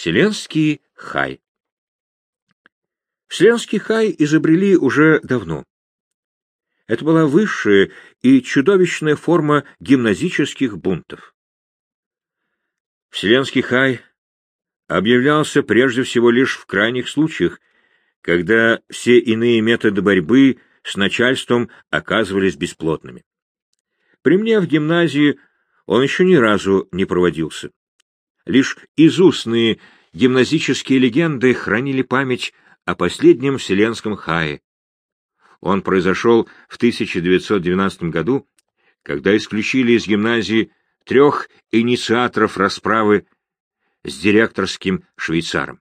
Вселенский хай. Вселенский хай изобрели уже давно. Это была высшая и чудовищная форма гимназических бунтов. Вселенский хай объявлялся прежде всего лишь в крайних случаях, когда все иные методы борьбы с начальством оказывались бесплотными. При мне в гимназии он еще ни разу не проводился. Лишь изустные гимназические легенды хранили память о последнем вселенском хае. Он произошел в 1912 году, когда исключили из гимназии трех инициаторов расправы с директорским швейцаром.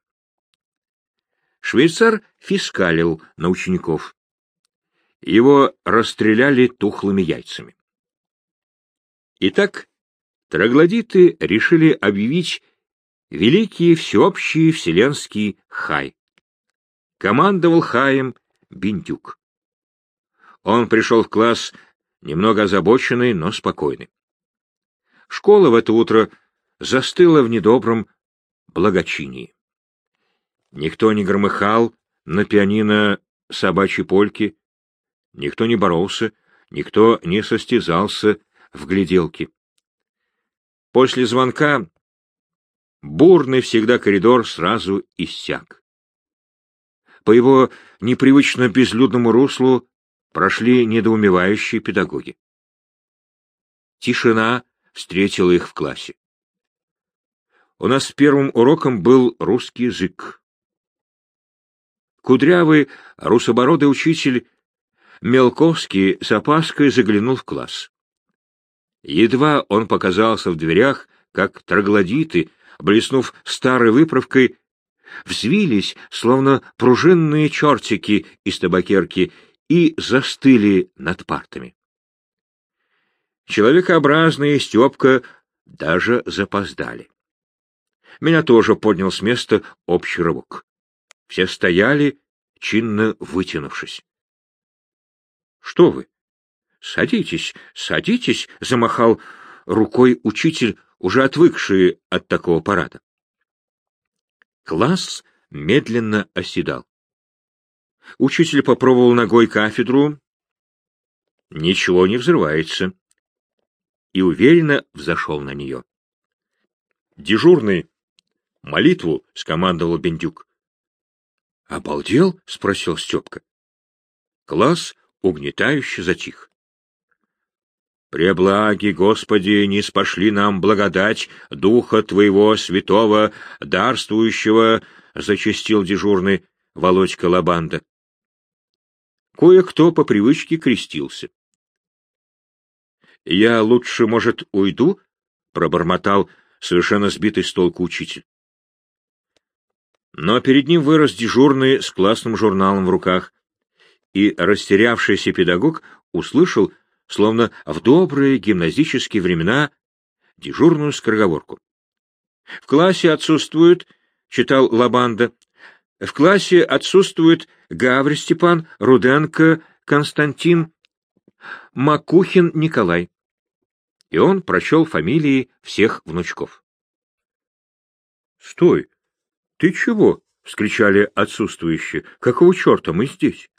Швейцар фискалил на учеников. Его расстреляли тухлыми яйцами. Итак, троглодиты решили объявить великий всеобщий вселенский хай. Командовал хаем Бинтюк. Он пришел в класс немного озабоченный, но спокойный. Школа в это утро застыла в недобром благочинии. Никто не громыхал на пианино собачьей польки, никто не боролся, никто не состязался в гляделке. После звонка бурный всегда коридор сразу иссяк. По его непривычно безлюдному руслу прошли недоумевающие педагоги. Тишина встретила их в классе. У нас первым уроком был русский язык. Кудрявый, русобородый учитель Мелковский с опаской заглянул в класс. Едва он показался в дверях, как троглодиты, блеснув старой выправкой, взвились, словно пружинные чертики из табакерки, и застыли над партами. Человекообразные Степка даже запоздали. Меня тоже поднял с места общий рывок. Все стояли, чинно вытянувшись. — Что вы? Садитесь, садитесь, — замахал рукой учитель, уже отвыкший от такого парада. Класс медленно оседал. Учитель попробовал ногой кафедру. Ничего не взрывается. И уверенно взошел на нее. «Дежурный! Молитву!» — скомандовал Бендюк. «Обалдел?» — спросил Степка. Класс угнетающе затих. Преблаги, Господи, не спошли нам благодать Духа Твоего Святого, дарствующего, — зачастил дежурный Володька Лабанда. Кое-кто по привычке крестился. — Я лучше, может, уйду? — пробормотал совершенно сбитый с толку учитель. Но перед ним вырос дежурный с классным журналом в руках, и растерявшийся педагог услышал, словно в добрые гимназические времена, дежурную скороговорку. В классе отсутствует, читал Лабанда, в классе отсутствует Гаврий Степан, Руденко, Константин, Макухин Николай. И он прочел фамилии всех внучков. — Стой! Ты чего? — вскричали отсутствующие. — Какого черта мы здесь?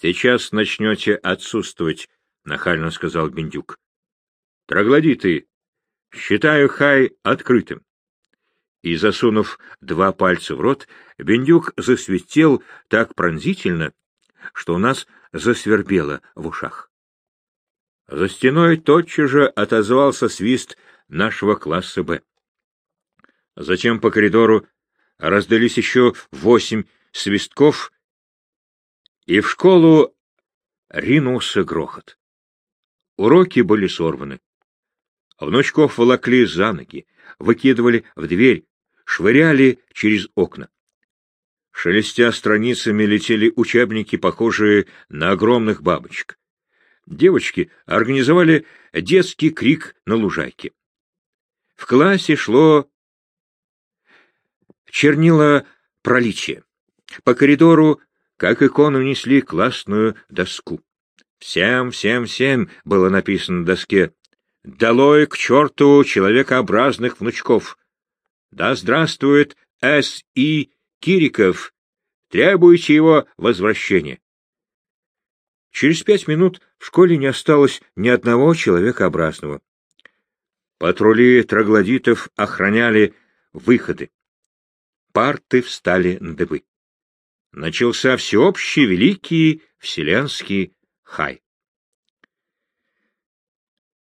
Сейчас начнете отсутствовать, — нахально сказал Бендюк. — Троглодиты, считаю хай открытым. И, засунув два пальца в рот, Бендюк засветел так пронзительно, что у нас засвербело в ушах. За стеной тотчас же отозвался свист нашего класса «Б». Затем по коридору раздались еще восемь свистков и в школу ринулся грохот. Уроки были сорваны. Внучков волокли за ноги, выкидывали в дверь, швыряли через окна. Шелестя страницами летели учебники, похожие на огромных бабочек. Девочки организовали детский крик на лужайке. В классе шло чернила проличие. По коридору как икону несли классную доску. «Всем, всем, всем» было написано на доске. «Долой к черту человекообразных внучков!» Да здравствует С.И. Кириков! Требуйте его возвращения. Через пять минут в школе не осталось ни одного человекообразного. Патрули троглодитов охраняли выходы. Парты встали на дыбы. Начался всеобщий великий вселенский хай.